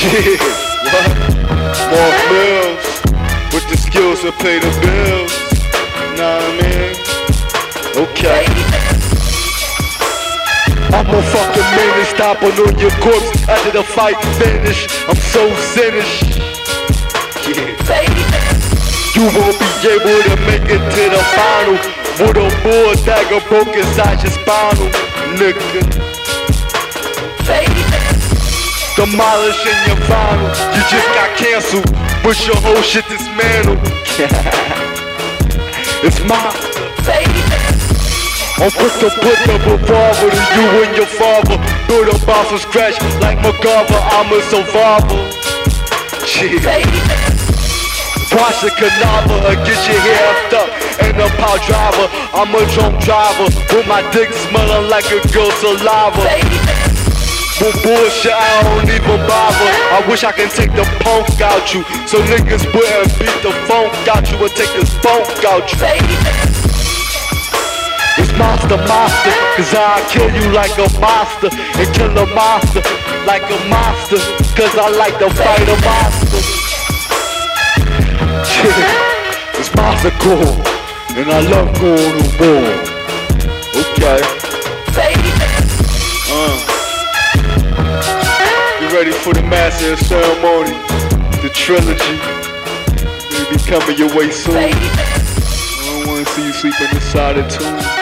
Yeah, what? Bills with the skills to pay the bills. What I mean? Okay. I'm a fucking menace, stop on all your corpse after the fight finish. I'm so finished. Yeah. You won't be able to make it to the final with a bull dagger broke inside your spinal, nigga. Demolishing your vinyl, you just got canceled. Wish your whole shit dismantled. it's my baby. I'm quick to put the revolver to you and your father. Build up off from scratch like MacGyver, I'm a survivor. Yeah. Watch the canaver or get your hair effed up. Ain't a power driver, I'm a drunk driver. With my dick smelling like a girl's saliva. With bullshit, I don't even bother. I wish I can take the punk out you. So niggas wouldn't beat the funk out you and take this funk out you. It's monster, monster, cause I kill you like a monster and kill a monster like a monster, cause I like to fight a monster. Yeah, it's monster cool, and I love going to war. For the master ceremony? The trilogy. It'll be coming your way soon. I don't wanna see you sleeping inside the tomb.